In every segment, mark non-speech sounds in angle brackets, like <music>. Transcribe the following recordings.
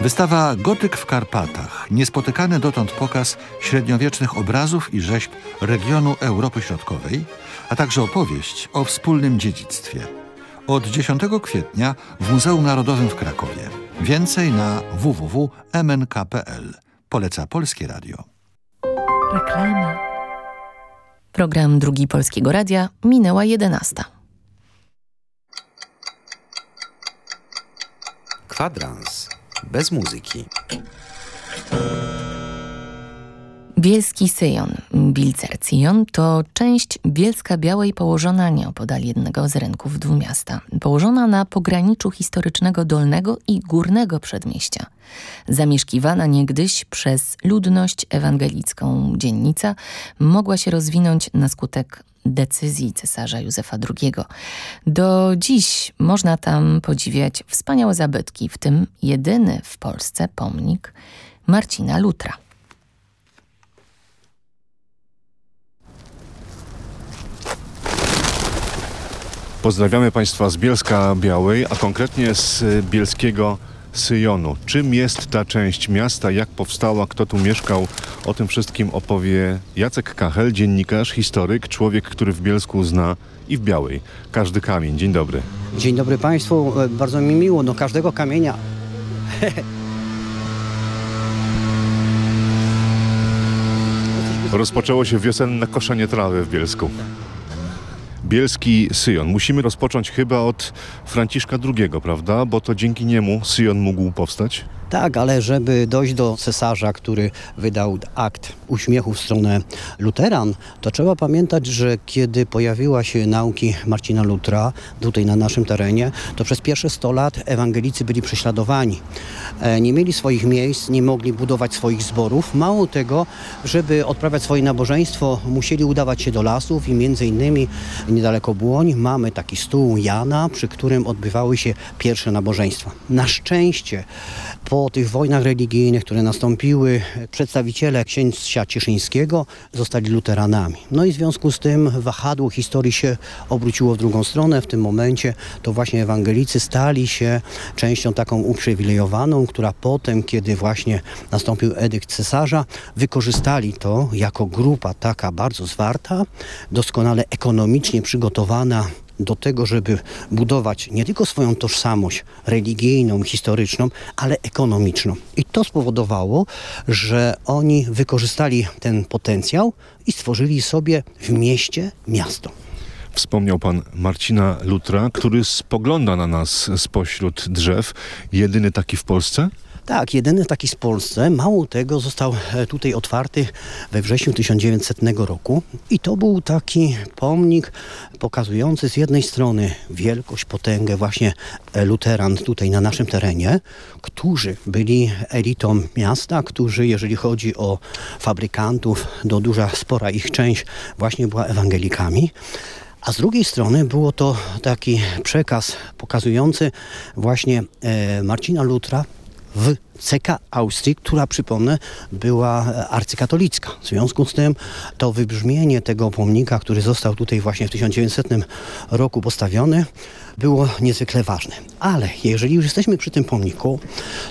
Wystawa Gotyk w Karpatach, niespotykany dotąd pokaz średniowiecznych obrazów i rzeźb regionu Europy Środkowej, a także opowieść o wspólnym dziedzictwie. Od 10 kwietnia w Muzeum Narodowym w Krakowie. Więcej na www.mnk.pl. Poleca Polskie Radio. Reklama. Program Drugi Polskiego Radia minęła 11. Kwadrans bez muzyki. Bielski Syjon, Bilcercijon, to część Bielska Białej położona nieopodal jednego z rynków dwumiasta. Położona na pograniczu historycznego Dolnego i Górnego Przedmieścia. Zamieszkiwana niegdyś przez ludność ewangelicką dziennica mogła się rozwinąć na skutek decyzji cesarza Józefa II. Do dziś można tam podziwiać wspaniałe zabytki, w tym jedyny w Polsce pomnik Marcina Lutra. Pozdrawiamy Państwa z Bielska Białej, a konkretnie z Bielskiego Syjonu. Czym jest ta część miasta, jak powstała, kto tu mieszkał? O tym wszystkim opowie Jacek Kachel, dziennikarz, historyk, człowiek, który w Bielsku zna i w Białej każdy kamień. Dzień dobry. Dzień dobry Państwu, e, bardzo mi miło, no każdego kamienia. <laughs> Rozpoczęło się wiosenne koszenie trawy w Bielsku. Bielski Syjon. Musimy rozpocząć chyba od Franciszka II, prawda? Bo to dzięki niemu Syjon mógł powstać. Tak, ale żeby dojść do cesarza, który wydał akt uśmiechu w stronę luteran, to trzeba pamiętać, że kiedy pojawiła się nauki Marcina Lutra tutaj na naszym terenie, to przez pierwsze 100 lat ewangelicy byli prześladowani. E, nie mieli swoich miejsc, nie mogli budować swoich zborów. Mało tego, żeby odprawiać swoje nabożeństwo, musieli udawać się do lasów i między innymi niedaleko Błoń mamy taki stół Jana, przy którym odbywały się pierwsze nabożeństwa. Na szczęście po tych wojnach religijnych, które nastąpiły, przedstawiciele księcia Cieszyńskiego zostali luteranami. No i w związku z tym wahadło historii się obróciło w drugą stronę. W tym momencie to właśnie ewangelicy stali się częścią taką uprzywilejowaną, która potem, kiedy właśnie nastąpił edykt cesarza, wykorzystali to jako grupa taka bardzo zwarta, doskonale ekonomicznie przygotowana do tego, żeby budować nie tylko swoją tożsamość religijną, historyczną, ale ekonomiczną. I to spowodowało, że oni wykorzystali ten potencjał i stworzyli sobie w mieście miasto. Wspomniał pan Marcina Lutra, który spogląda na nas spośród drzew. Jedyny taki w Polsce? Tak, jedyny taki z Polsce. Mało tego, został e, tutaj otwarty we wrześniu 1900 roku i to był taki pomnik pokazujący z jednej strony wielkość, potęgę właśnie e, luteran tutaj na naszym terenie, którzy byli elitą miasta, którzy jeżeli chodzi o fabrykantów, do duża, spora ich część właśnie była ewangelikami. A z drugiej strony było to taki przekaz pokazujący właśnie e, Marcina Lutra, w CK Austrii, która przypomnę była arcykatolicka. W związku z tym to wybrzmienie tego pomnika, który został tutaj właśnie w 1900 roku postawiony, było niezwykle ważne. Ale jeżeli już jesteśmy przy tym pomniku,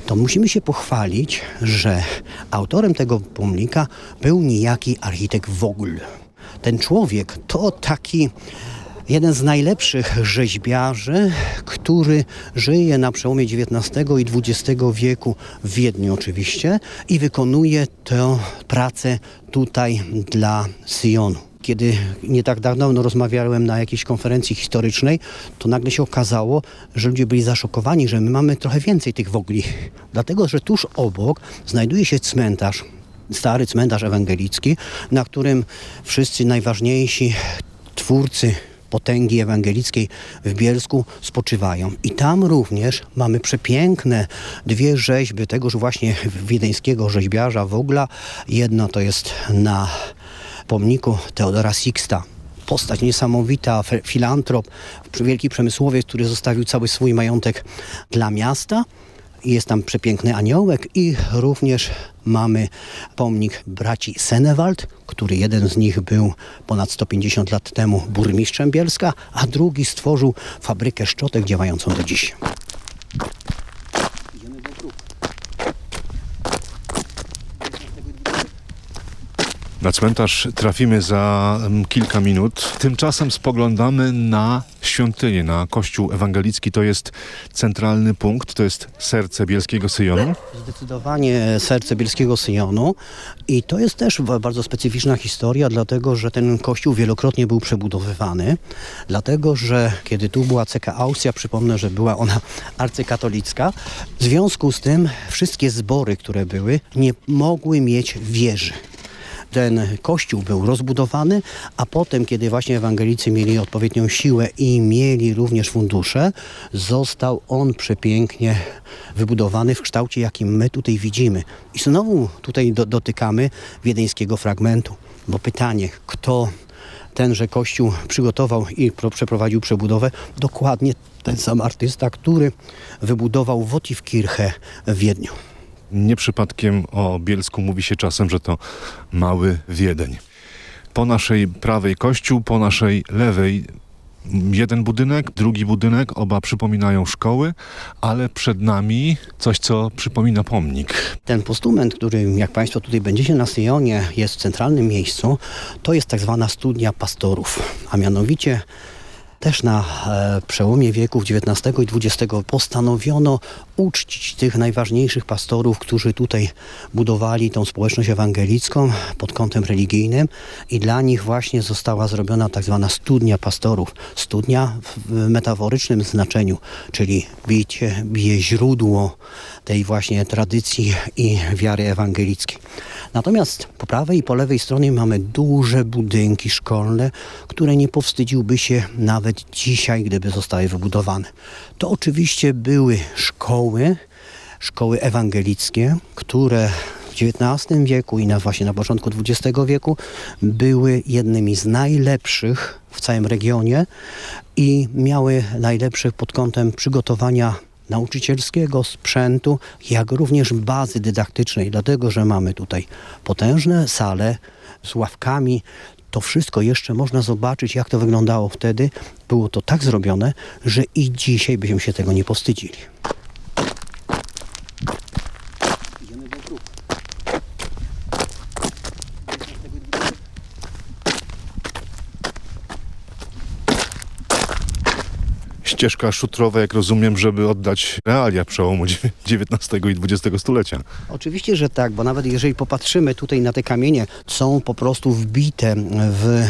to musimy się pochwalić, że autorem tego pomnika był niejaki architekt Wogl. Ten człowiek to taki jeden z najlepszych rzeźbiarzy, który żyje na przełomie XIX i XX wieku w Wiedniu oczywiście i wykonuje tę pracę tutaj dla Syjonu kiedy nie tak dawno rozmawiałem na jakiejś konferencji historycznej, to nagle się okazało, że ludzie byli zaszokowani, że my mamy trochę więcej tych wogli. Dlatego, że tuż obok znajduje się cmentarz, stary cmentarz ewangelicki, na którym wszyscy najważniejsi twórcy potęgi ewangelickiej w Bielsku spoczywają. I tam również mamy przepiękne dwie rzeźby tegoż właśnie wiedeńskiego rzeźbiarza Wogla. Jedna to jest na pomniku Teodora Sixta, postać niesamowita, filantrop, wielki przemysłowiec, który zostawił cały swój majątek dla miasta. Jest tam przepiękny aniołek i również mamy pomnik braci Senewald, który jeden z nich był ponad 150 lat temu burmistrzem Bielska, a drugi stworzył fabrykę szczotek działającą do dziś. Na cmentarz trafimy za mm, kilka minut. Tymczasem spoglądamy na świątynię, na kościół ewangelicki. To jest centralny punkt, to jest serce bielskiego Syjonu. Zdecydowanie serce bielskiego Syjonu i to jest też bardzo specyficzna historia, dlatego że ten kościół wielokrotnie był przebudowywany, dlatego że kiedy tu była CK Austria, przypomnę, że była ona <laughs> arcykatolicka, w związku z tym wszystkie zbory, które były, nie mogły mieć wieży ten kościół był rozbudowany, a potem, kiedy właśnie ewangelicy mieli odpowiednią siłę i mieli również fundusze, został on przepięknie wybudowany w kształcie, jakim my tutaj widzimy. I znowu tutaj do, dotykamy wiedeńskiego fragmentu, bo pytanie, kto tenże kościół przygotował i pro, przeprowadził przebudowę, dokładnie ten sam artysta, który wybudował Wotivkirche w Wiedniu. Nie przypadkiem o Bielsku mówi się czasem, że to mały Wiedeń. Po naszej prawej kościół, po naszej lewej jeden budynek, drugi budynek, oba przypominają szkoły, ale przed nami coś, co przypomina pomnik. Ten postument, który jak Państwo tutaj będziecie na Syjonie, jest w centralnym miejscu, to jest tak zwana studnia pastorów, a mianowicie też na e, przełomie wieków XIX i XX postanowiono uczcić tych najważniejszych pastorów, którzy tutaj budowali tą społeczność ewangelicką pod kątem religijnym i dla nich właśnie została zrobiona tak zwana studnia pastorów. Studnia w metaforycznym znaczeniu, czyli bicie, bije źródło tej właśnie tradycji i wiary ewangelickiej. Natomiast po prawej i po lewej stronie mamy duże budynki szkolne, które nie powstydziłby się nawet dzisiaj, gdyby zostały wybudowane. To oczywiście były szkoły, szkoły ewangelickie, które w XIX wieku i na właśnie na początku XX wieku były jednymi z najlepszych w całym regionie i miały najlepszych pod kątem przygotowania nauczycielskiego sprzętu, jak również bazy dydaktycznej, dlatego że mamy tutaj potężne sale z ławkami. To wszystko jeszcze można zobaczyć, jak to wyglądało wtedy. Było to tak zrobione, że i dzisiaj byśmy się tego nie powstydzili. Ścieżka szutrowa, jak rozumiem, żeby oddać realia przełomu XIX i XX stulecia. Oczywiście, że tak, bo nawet jeżeli popatrzymy tutaj na te kamienie, są po prostu wbite w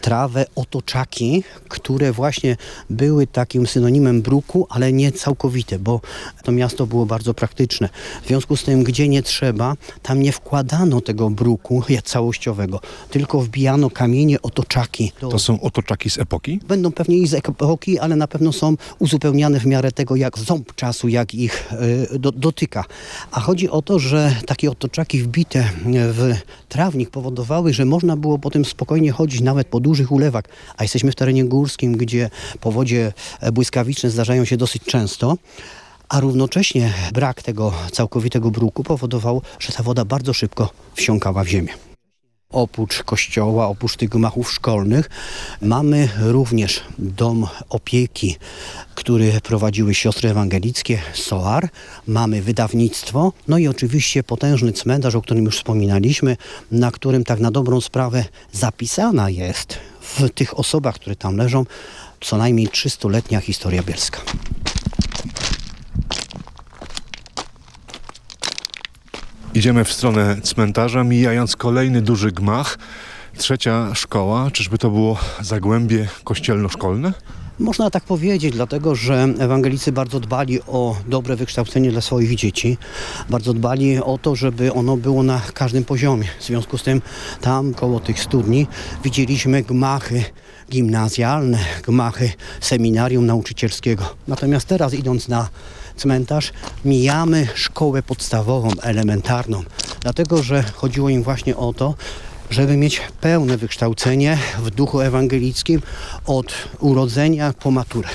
trawę otoczaki, które właśnie były takim synonimem bruku, ale nie całkowite, bo to miasto było bardzo praktyczne. W związku z tym, gdzie nie trzeba, tam nie wkładano tego bruku <laughs> całościowego, tylko wbijano kamienie otoczaki. To są otoczaki z epoki? Będą pewnie i z epoki, ale na pewno są uzupełniane w miarę tego, jak ząb czasu, jak ich y, do, dotyka. A chodzi o to, że takie otoczaki wbite w trawnik powodowały, że można było potem spokojnie chodzić nawet po dużych ulewach, a jesteśmy w terenie górskim, gdzie powodzie e, błyskawiczne zdarzają się dosyć często. A równocześnie brak tego całkowitego bruku powodował, że ta woda bardzo szybko wsiąkała w ziemię. Oprócz kościoła, oprócz tych gmachów szkolnych, mamy również dom opieki, który prowadziły siostry ewangelickie SOAR. Mamy wydawnictwo, no i oczywiście potężny cmentarz, o którym już wspominaliśmy, na którym tak na dobrą sprawę zapisana jest w tych osobach, które tam leżą, co najmniej 300-letnia historia bielska. Idziemy w stronę cmentarza, mijając kolejny duży gmach. Trzecia szkoła, czyżby to było zagłębie kościelno-szkolne? Można tak powiedzieć, dlatego że ewangelicy bardzo dbali o dobre wykształcenie dla swoich dzieci. Bardzo dbali o to, żeby ono było na każdym poziomie. W związku z tym tam koło tych studni widzieliśmy gmachy gimnazjalne, gmachy seminarium nauczycielskiego. Natomiast teraz idąc na cmentarz mijamy szkołę podstawową, elementarną. Dlatego, że chodziło im właśnie o to, żeby mieć pełne wykształcenie w duchu ewangelickim od urodzenia po maturę.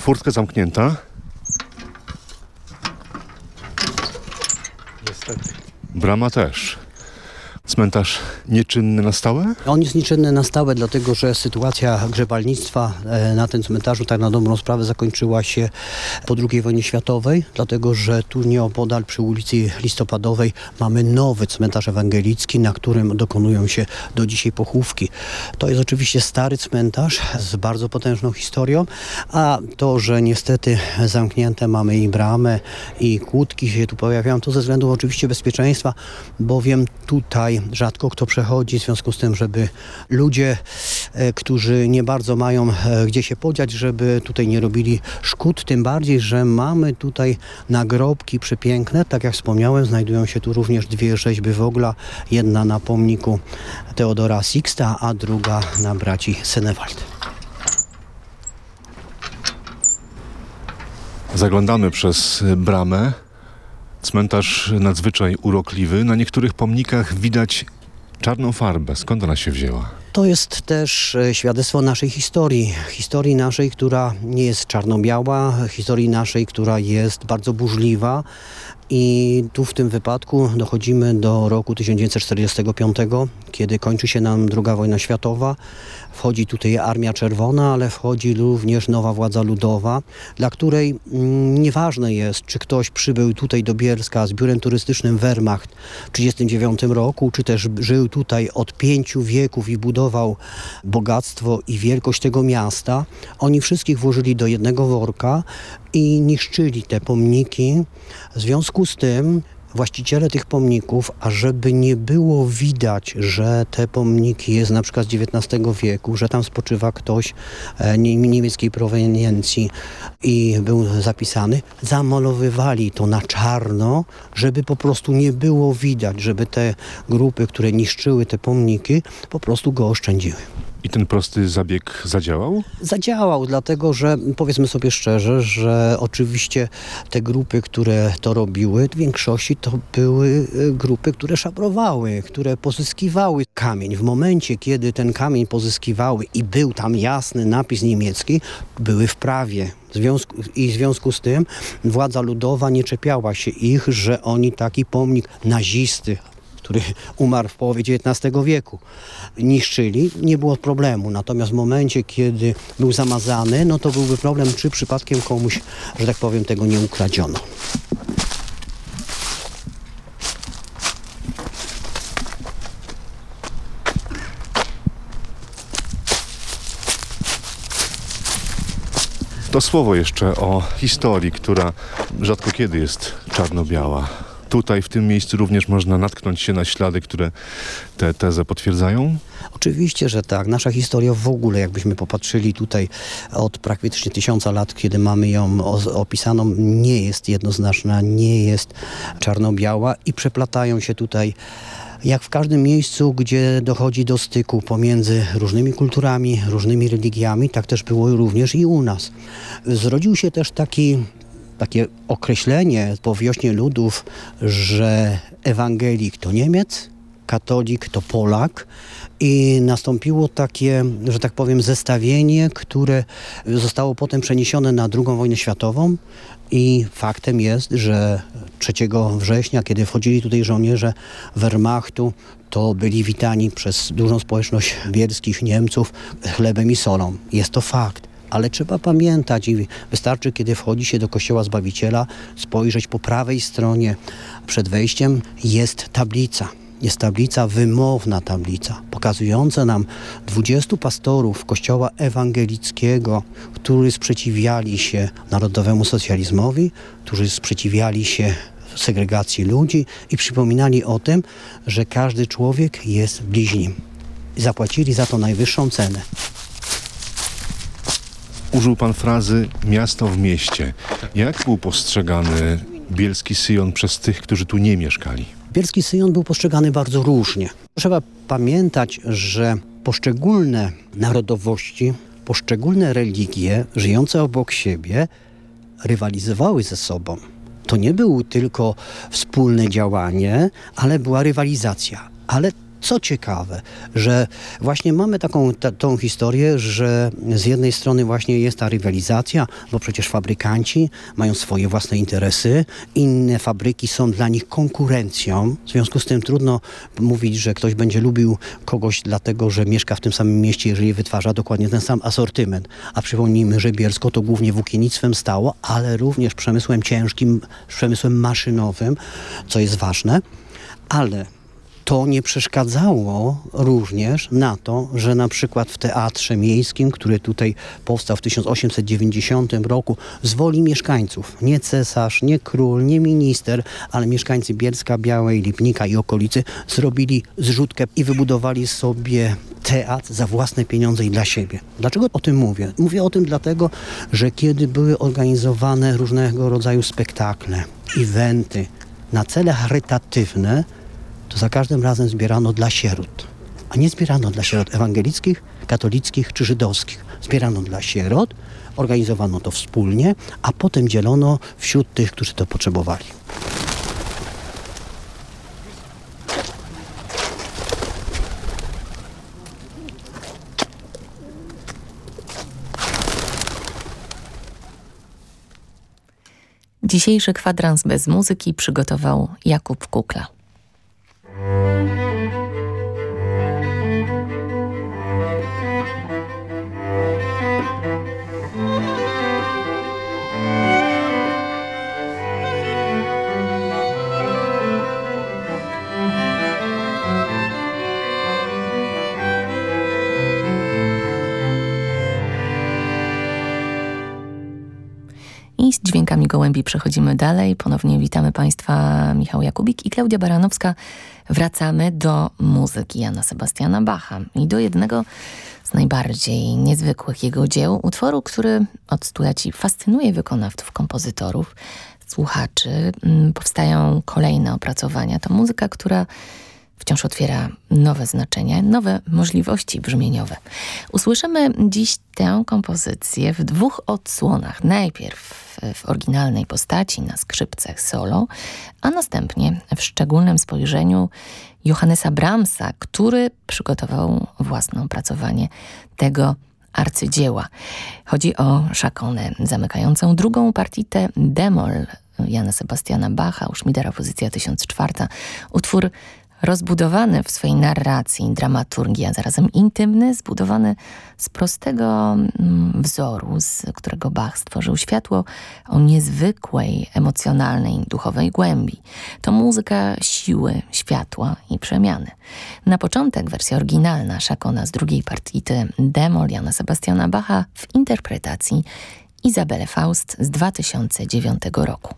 Furtka zamknięta. Niestety. Brama też. Cmentarz nieczynny na stałe? On jest nieczynny na stałe, dlatego że sytuacja grzebalnictwa e, na tym cmentarzu tak na dobrą sprawę zakończyła się po II wojnie światowej, dlatego że tu nieopodal przy ulicy Listopadowej mamy nowy cmentarz ewangelicki, na którym dokonują się do dzisiaj pochówki. To jest oczywiście stary cmentarz z bardzo potężną historią, a to, że niestety zamknięte mamy i bramę i kłódki się tu pojawiają, to ze względu oczywiście bezpieczeństwa, bowiem tutaj rzadko kto przechodzi, w związku z tym, żeby ludzie, e, którzy nie bardzo mają e, gdzie się podziać, żeby tutaj nie robili szkód, tym bardziej, że mamy tutaj nagrobki przepiękne, tak jak wspomniałem, znajdują się tu również dwie rzeźby Wogla, jedna na pomniku Teodora Sixta, a druga na braci Senewald. Zaglądamy przez bramę. Cmentarz nadzwyczaj urokliwy. Na niektórych pomnikach widać czarną farbę. Skąd ona się wzięła? To jest też e, świadectwo naszej historii. Historii naszej, która nie jest czarno-biała, historii naszej, która jest bardzo burzliwa. I tu w tym wypadku dochodzimy do roku 1945, kiedy kończy się nam II wojna światowa. Wchodzi tutaj Armia Czerwona, ale wchodzi również nowa władza ludowa, dla której mm, nieważne jest, czy ktoś przybył tutaj do Bielska z biurem turystycznym Wehrmacht w 1939 roku, czy też żył tutaj od pięciu wieków i budował bogactwo i wielkość tego miasta. Oni wszystkich włożyli do jednego worka i niszczyli te pomniki. W związku z tym właściciele tych pomników, a żeby nie było widać, że te pomniki jest na przykład z XIX wieku, że tam spoczywa ktoś e, nie- niemieckiej proweniencji i był zapisany, zamalowywali to na czarno, żeby po prostu nie było widać, żeby te grupy, które niszczyły te pomniki, po prostu go oszczędziły. I ten prosty zabieg zadziałał? zadziałał, dlatego że powiedzmy sobie szczerze, że oczywiście te grupy, które to robiły, w większości to były y, grupy, które szabrowały, które pozyskiwały kamień. W momencie, kiedy ten kamień pozyskiwały i był tam jasny napis niemiecki, były w prawie. Związku, I w związku z tym władza ludowa nie czepiała się ich, że oni taki pomnik nazisty, który umarł w połowie XIX wieku, niszczyli, nie było problemu. Natomiast w momencie, kiedy był zamazany, no to byłby problem, czy przypadkiem komuś, że tak powiem, tego nie ukradziono. To słowo jeszcze o historii, która rzadko kiedy jest czarno-biała. Tutaj, w tym miejscu również można natknąć się na ślady, które tę tezę potwierdzają. Oczywiście, że tak. Nasza historia w ogóle, jakbyśmy popatrzyli tutaj od praktycznie tysiąca lat, kiedy mamy ją opisaną, nie jest jednoznaczna, nie jest czarno-biała i przeplatają się tutaj jak w każdym miejscu, gdzie dochodzi do styku pomiędzy różnymi kulturami, różnymi religiami, tak też było również i u nas. Zrodził się też taki takie określenie po wiośnie ludów, że ewangelik to Niemiec, katolik to Polak i nastąpiło takie, że tak powiem, zestawienie, które zostało potem przeniesione na II wojnę światową i faktem jest, że 3 września, kiedy wchodzili tutaj żołnierze Wehrmachtu, to byli witani przez dużą społeczność bielskich Niemców chlebem i solą. Jest to fakt. Ale trzeba pamiętać i wystarczy, kiedy wchodzi się do kościoła Zbawiciela, spojrzeć po prawej stronie przed wejściem jest tablica. Jest tablica, wymowna tablica, pokazująca nam 20 pastorów kościoła ewangelickiego, którzy sprzeciwiali się narodowemu socjalizmowi, którzy sprzeciwiali się segregacji ludzi i przypominali o tym, że każdy człowiek jest bliźnim. Zapłacili za to najwyższą cenę. Użył pan frazy miasto w mieście. Jak był postrzegany bielski Syjon przez tych, którzy tu nie mieszkali? Bielski Syjon był postrzegany bardzo różnie. Trzeba pamiętać, że poszczególne narodowości, poszczególne religie żyjące obok siebie rywalizowały ze sobą. To nie było tylko wspólne działanie, ale była rywalizacja. Ale Co ciekawe, że właśnie mamy taką ta, tą historię, że z jednej strony właśnie jest ta rywalizacja, bo przecież fabrykanci mają swoje własne interesy, inne fabryki są dla nich konkurencją. W związku z tym trudno mówić, że ktoś będzie lubił kogoś dlatego, że mieszka w tym samym mieście, jeżeli wytwarza dokładnie ten sam asortyment. A przypomnijmy, że Bielsko to głównie włókiennictwem stało, ale również przemysłem ciężkim, przemysłem maszynowym, co jest ważne. Ale to nie przeszkadzało również na to, że na przykład w Teatrze Miejskim, który tutaj powstał w 1890 roku, z woli mieszkańców, nie cesarz, nie król, nie minister, ale mieszkańcy Bielska, Białej, Lipnika i okolicy zrobili zrzutkę i wybudowali sobie teatr za własne pieniądze i dla siebie. Dlaczego o tym mówię? Mówię o tym dlatego, że kiedy były organizowane różnego rodzaju spektakle, eventy na cele charytatywne, to za każdym razem zbierano dla sierot. A nie zbierano dla sierot ewangelickich, katolickich czy żydowskich. Zbierano dla sierot, organizowano to wspólnie, a potem dzielono wśród tych, którzy to potrzebowali. Dzisiejszy kwadrans bez muzyki przygotował Jakub Kukla. Música Z dźwiękami gołębi przechodzimy dalej. Ponownie witamy Państwa Michał Jakubik i Klaudia Baranowska. Wracamy do muzyki Jana Sebastiana Bacha i do jednego z najbardziej niezwykłych jego dzieł, utworu, który od stuleci fascynuje wykonawców, kompozytorów, słuchaczy. Mm, powstają kolejne opracowania. To muzyka, która wciąż otwiera nowe znaczenia, nowe możliwości brzmieniowe. Usłyszymy dziś tę kompozycję w dwóch odsłonach. Najpierw w oryginalnej postaci na skrzypcach solo, a następnie w szczególnym spojrzeniu Johannesa Brahmsa, który przygotował własne opracowanie tego arcydzieła. Chodzi o szakonę zamykającą drugą partitę Demol Jana Sebastiana Bacha, Uszmidera, pozycja 1004. Utwór rozbudowany w swojej narracji, dramaturgii, a zarazem intymny, zbudowany z prostego mm, wzoru, z którego Bach stworzył światło o niezwykłej, emocjonalnej, duchowej głębi. To muzyka siły, światła i przemiany. Na początek wersja oryginalna Szakona z drugiej partity Demol Jana Sebastiana Bacha w interpretacji Izabele Faust z 2009 roku.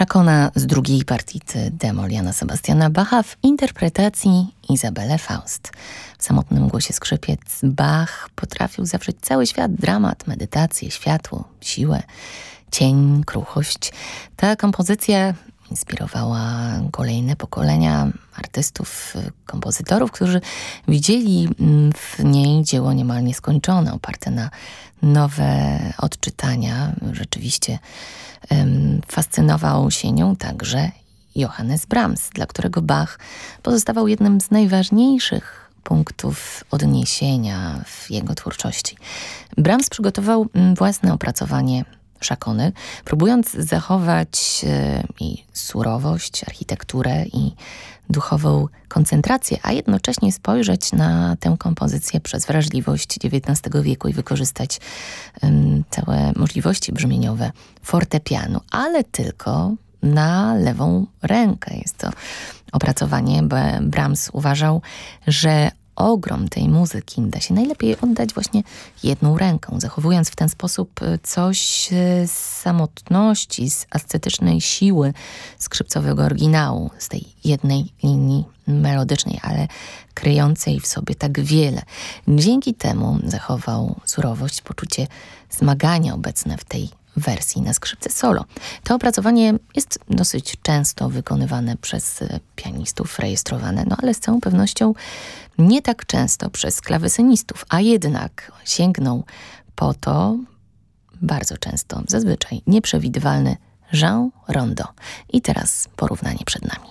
Szakona z drugiej partii Demol Jana Sebastiana Bacha w interpretacji Izabele Faust. W samotnym głosie skrzypiec Bach potrafił zawrzeć cały świat, dramat, medytację, światło, siłę, cień, kruchość. Ta kompozycja inspirowała kolejne pokolenia artystów, kompozytorów, którzy widzieli w niej dzieło niemal nieskończone, oparte na nowe odczytania. Rzeczywiście fascynował się nią także Johannes Brahms, dla którego Bach pozostawał jednym z najważniejszych punktów odniesienia w jego twórczości. Brahms przygotował własne opracowanie szakony, próbując zachować e, jej surowość, architekturę i duchową koncentrację, a jednocześnie spojrzeć na tę kompozycję przez wrażliwość XIX wieku i wykorzystać całe możliwości brzmieniowe fortepianu, ale tylko na lewą rękę. Jest to opracowanie, bo Brahms uważał, że ogrom tej muzyki da się najlepiej oddać właśnie jedną ręką, zachowując w ten sposób e, coś z samotności, z ascetycznej siły skrzypcowego oryginału, z tej jednej linii melodycznej, ale kryjącej w sobie tak wiele. Dzięki temu zachował surowość, poczucie zmagania obecne w tej wersji na skrzypce solo. To opracowanie jest dosyć często wykonywane przez e, pianistów, rejestrowane, no ale z całą pewnością nie tak często przez klawesynistów, a jednak sięgnął po to bardzo często, zazwyczaj nieprzewidywalny Jean Rondo. I teraz porównanie przed nami.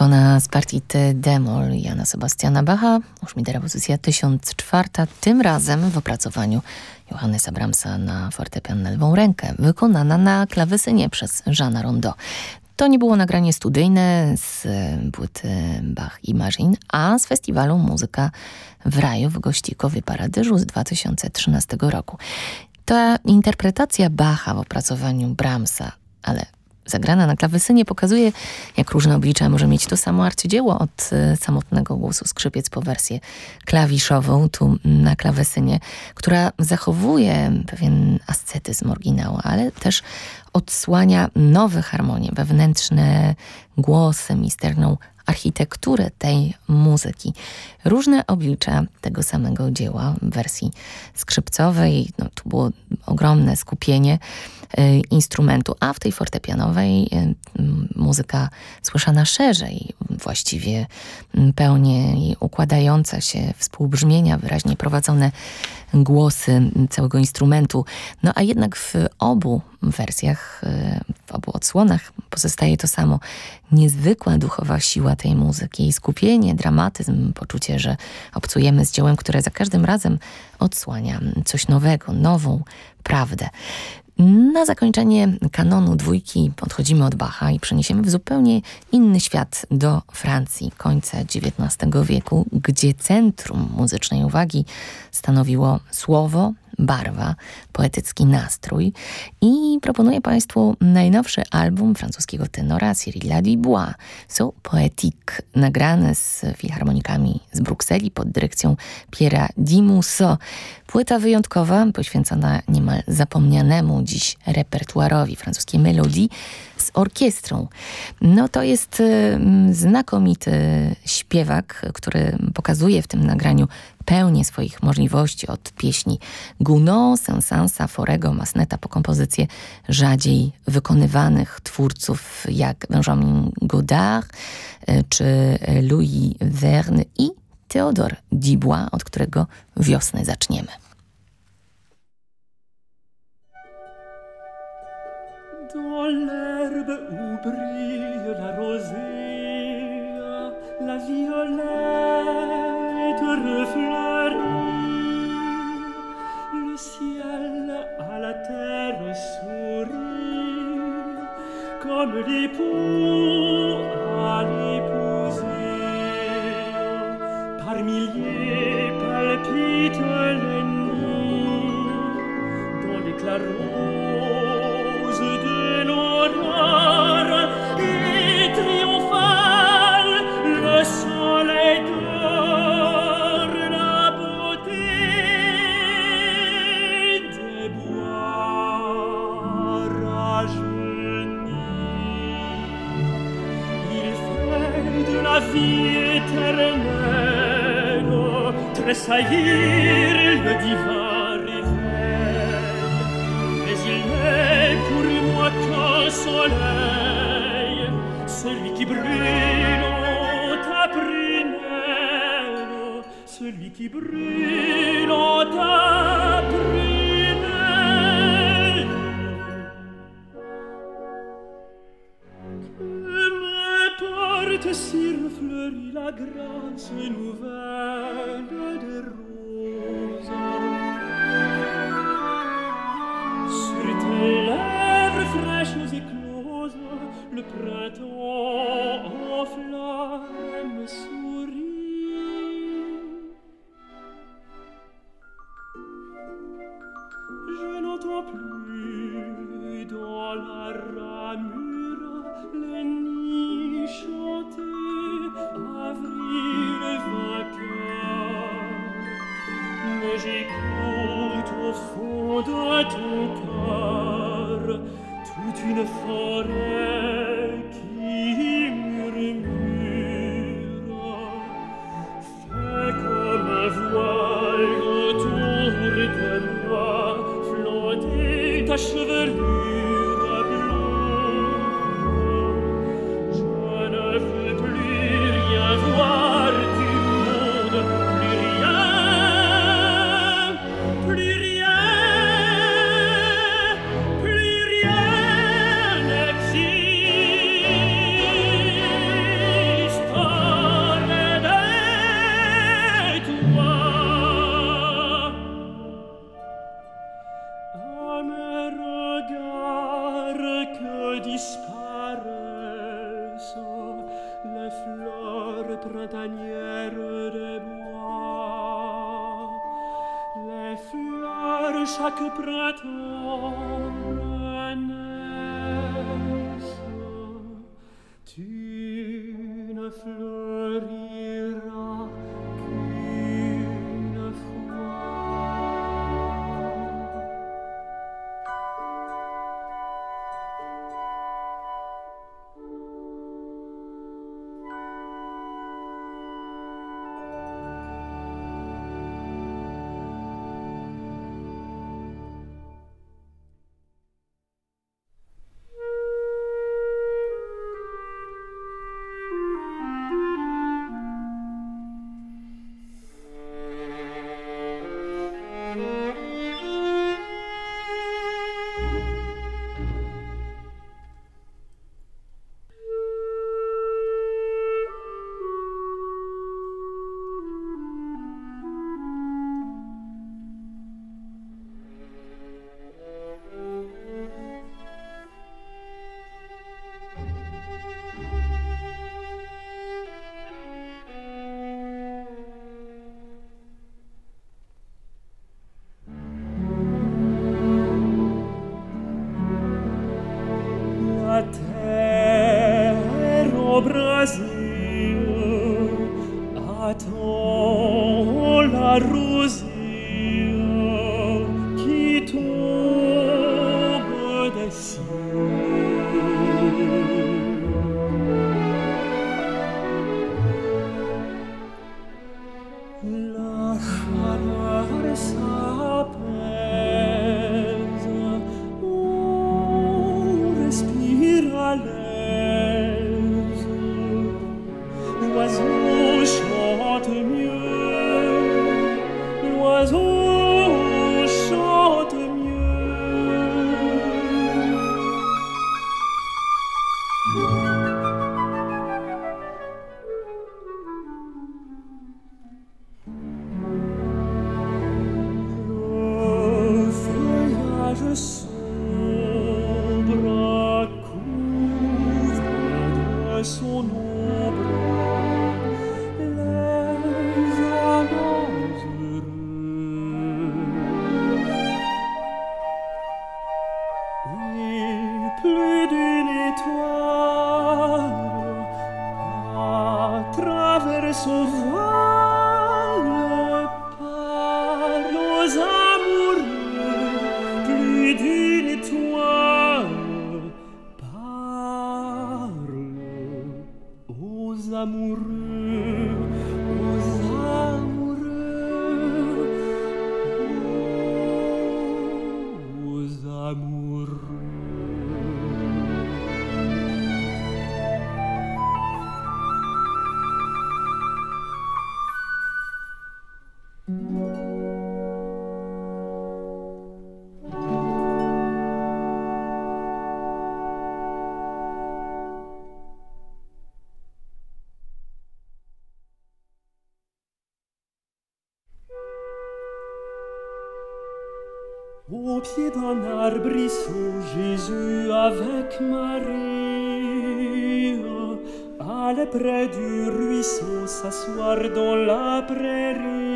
Szakona z partity Demol Jana Sebastiana Bacha, Uszmidera pozycja 1004, tym razem w opracowaniu Johannesa Bramsa na fortepian na lewą rękę, wykonana na klawesynie przez Jeana Rondeau. To nie było nagranie studyjne z płyty Bach i Marzin, a z festiwalu Muzyka w Raju w Gościkowie Paradyżu z 2013 roku. Ta interpretacja Bacha w opracowaniu Bramsa, ale zagrana na klawesynie pokazuje, jak różne oblicza może mieć to samo arcydzieło od y, samotnego głosu skrzypiec po wersję klawiszową tu na klawesynie, która zachowuje pewien ascetyzm oryginału, ale też odsłania nowe harmonie, wewnętrzne głosy, misterną architekturę tej muzyki. Różne oblicza tego samego dzieła w wersji skrzypcowej. No, tu było ogromne skupienie instrumentu, a w tej fortepianowej y, muzyka słyszana szerzej, właściwie pełnie układająca się, współbrzmienia, wyraźnie prowadzone głosy całego instrumentu. No a jednak w obu wersjach, y, w obu odsłonach pozostaje to samo. Niezwykła duchowa siła tej muzyki, jej skupienie, dramatyzm, poczucie, że obcujemy z dziełem, które za każdym razem odsłania coś nowego, nową prawdę. Na zakończenie kanonu dwójki odchodzimy od Bacha i przeniesiemy w zupełnie inny świat do Francji. Końca XIX wieku, gdzie centrum muzycznej uwagi stanowiło słowo, barwa, poetycki nastrój. I proponuję Państwu najnowszy album francuskiego tenora Cyrilla Dubois, So Poetique, nagrany z filharmonikami z Brukseli pod dyrekcją Pierre'a Dimusso. Płyta wyjątkowa, poświęcona niemal zapomnianemu dziś repertuarowi. Francuskiej melodii z orkiestrą. No to jest y, znakomity śpiewak, który pokazuje w tym nagraniu pełnię swoich możliwości od pieśni Gounod, Saint-Sansa, Forego, Masneta po kompozycje rzadziej wykonywanych twórców jak Benjamin Godard y, czy Louis Verne i Theodore Dubois, od którego wiosnę zaczniemy. Dans l'herbe où brille la rosée, la violette refleurit, le ciel à la terre sourit, comme l'époux à l'épouser. Par milliers palpitent les nids aux tressaillir le divin réveil, mais il n'est pour moi qu'un soleil, celui qui brûle en ta prunelle, celui qui brûle en ta prunelle. Que m'importe si refleurit la grâce nouvelle, pied d'un arbrisseau, Jésus avec Marie allait près du ruisseau s'asseoir dans la prairie.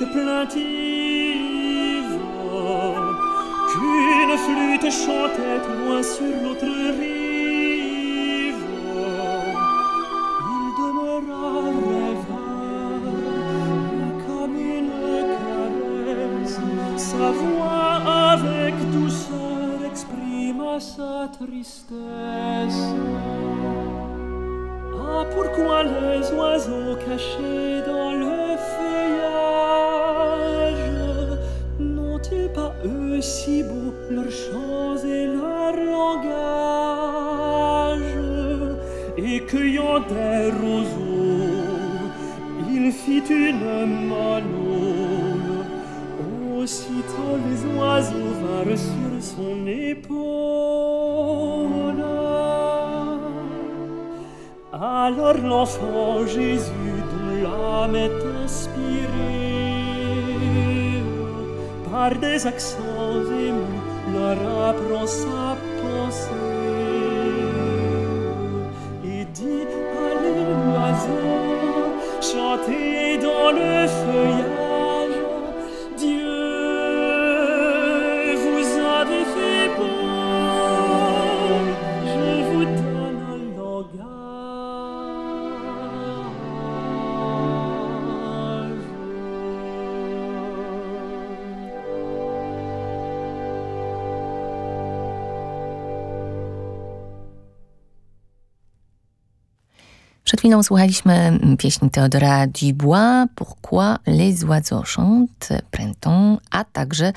Musique plaintive Qu'une flûte chantait loin sur l'autre rive Alors l'enfant Jésus dont l'âme est inspirée par des accents émus leur apprend Przed chwilą słuchaliśmy pieśni Teodora Dubois, Pourquoi les oiseaux chantent, Printemps, a także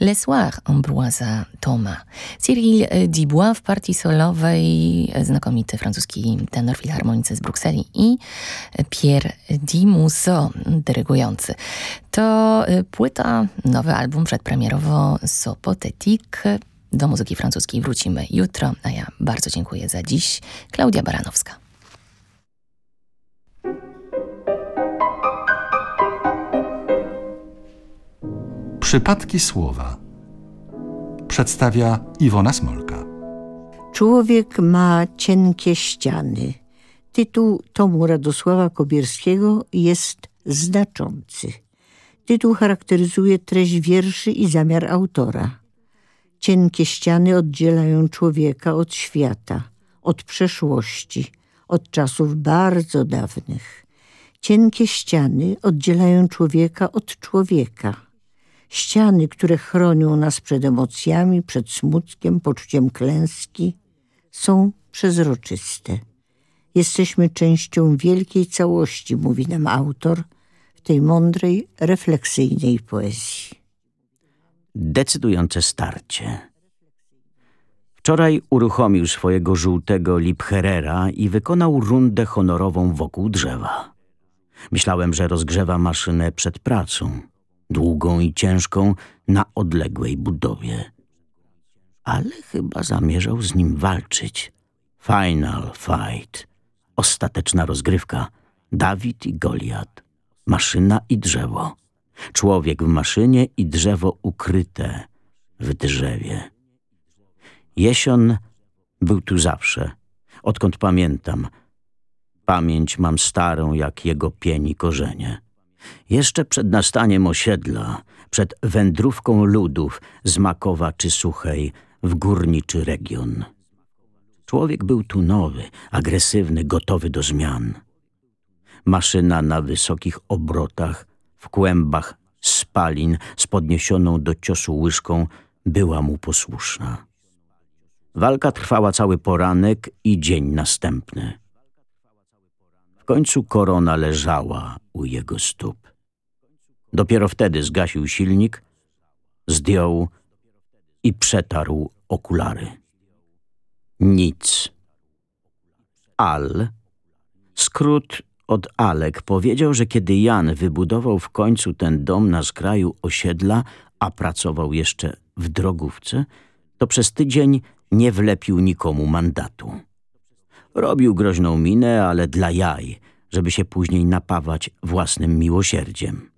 Le Soir Ambroisa Thomas. Cyril Dubois w partii solowej, znakomity francuski tenor filharmonicy z Brukseli i Pierre Dimuso, dyrygujący. To y, płyta, nowy album przedpremierowo Sopotetik. Do muzyki francuskiej wrócimy jutro, a ja bardzo dziękuję za dziś. Klaudia Baranowska. Przypadki słowa przedstawia Iwona Smolka. Człowiek ma cienkie ściany. Tytuł tomu Radosława Kobierskiego jest znaczący. Tytuł charakteryzuje treść wierszy i zamiar autora. Cienkie ściany oddzielają człowieka od świata, od przeszłości, od czasów bardzo dawnych. Cienkie ściany oddzielają człowieka od człowieka. Ściany, które chronią nas przed emocjami, przed smutkiem, poczuciem klęski, są przezroczyste. Jesteśmy częścią wielkiej całości, mówi nam autor w tej mądrej, refleksyjnej poezji. Decydujące starcie. Wczoraj uruchomił swojego żółtego Liebherrera i wykonał rundę honorową wokół drzewa. Myślałem, że rozgrzewa maszynę przed pracą, długą i ciężką na odległej budowie. Ale chyba zamierzał z nim walczyć. Final fight. Ostateczna rozgrywka. Dawid i Goliat. Maszyna i drzewo. Człowiek w maszynie i drzewo ukryte w drzewie. Jesion był tu zawsze, odkąd pamiętam. Pamięć mam starą jak jego pień i korzenie. Jeszcze przed nastaniem osiedla, przed wędrówką ludów z Makowa czy Suchej w górniczy region. Człowiek był tu nowy, agresywny, gotowy do zmian. Maszyna na wysokich obrotach, w kłębach spalin z podniesioną do ciosu łyżką była mu posłuszna. Walka trwała cały poranek i dzień następny. Końcu korona leżała u jego stóp. Dopiero wtedy zgasił silnik, zdjął i przetarł okulary. Nic. Al, skrót od Alek, powiedział, że kiedy Jan wybudował w końcu ten dom na skraju osiedla, a pracował jeszcze w drogówce, to przez tydzień nie wlepił nikomu mandatu. Robił groźną minę, ale dla jaj, żeby się później napawać własnym miłosierdziem.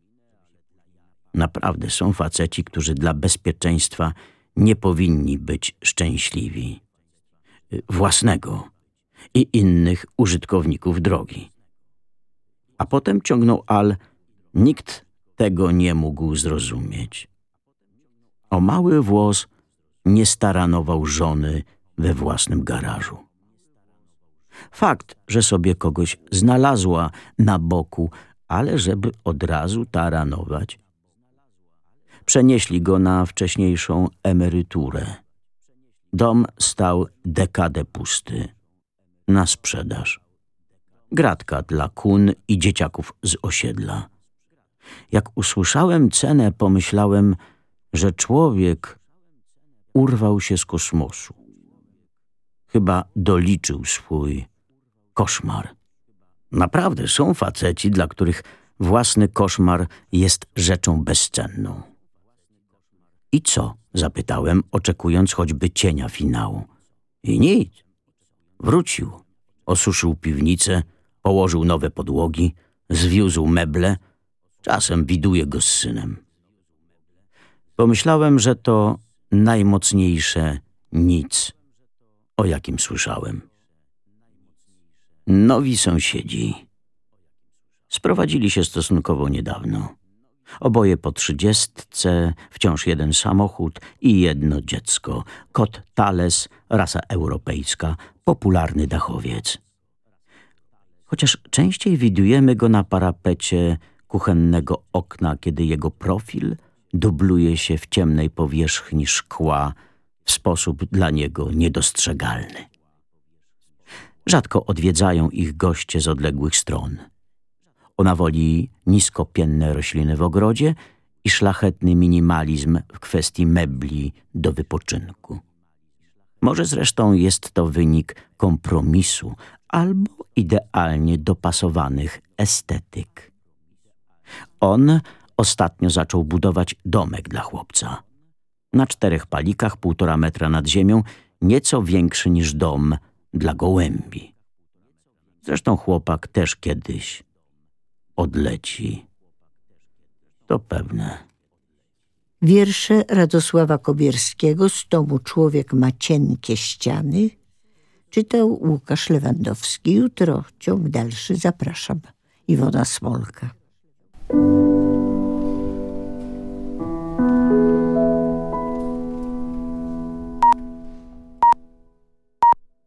Naprawdę są faceci, którzy dla bezpieczeństwa nie powinni być szczęśliwi. Własnego i innych użytkowników drogi. A potem ciągnął Al, nikt tego nie mógł zrozumieć. O mały włos nie staranował żony we własnym garażu. Fakt, że sobie kogoś znalazła na boku, ale żeby od razu taranować. Przenieśli go na wcześniejszą emeryturę. Dom stał dekadę pusty, na sprzedaż. Gratka dla kun i dzieciaków z osiedla. Jak usłyszałem cenę, pomyślałem, że człowiek urwał się z kosmosu. Chyba doliczył swój koszmar. Naprawdę są faceci, dla których własny koszmar jest rzeczą bezcenną. I co? Zapytałem, oczekując choćby cienia finału. I nic. Wrócił. Osuszył piwnicę, położył nowe podłogi, zwiózł meble. Czasem widuje go z synem. Pomyślałem, że to najmocniejsze nic, o jakim słyszałem. Nowi sąsiedzi. Sprowadzili się stosunkowo niedawno. Oboje po trzydziestce, wciąż jeden samochód i jedno dziecko. Kot Thales, rasa europejska, popularny dachowiec. Chociaż częściej widujemy go na parapecie kuchennego okna, kiedy jego profil dubluje się w ciemnej powierzchni szkła w sposób dla niego niedostrzegalny. Rzadko odwiedzają ich goście z odległych stron – ona woli niskopienne rośliny w ogrodzie i szlachetny minimalizm w kwestii mebli do wypoczynku. Może zresztą jest to wynik kompromisu albo idealnie dopasowanych estetyk. On ostatnio zaczął budować domek dla chłopca. Na czterech palikach, półtora metra nad ziemią, nieco większy niż dom dla gołębi. Zresztą chłopak też kiedyś odleci. To pewne. Wiersze Radosława Kobierskiego z tomu Człowiek ma cienkie ściany czytał Łukasz Lewandowski. Jutro ciąg dalszy zapraszam. Iwona Smolka.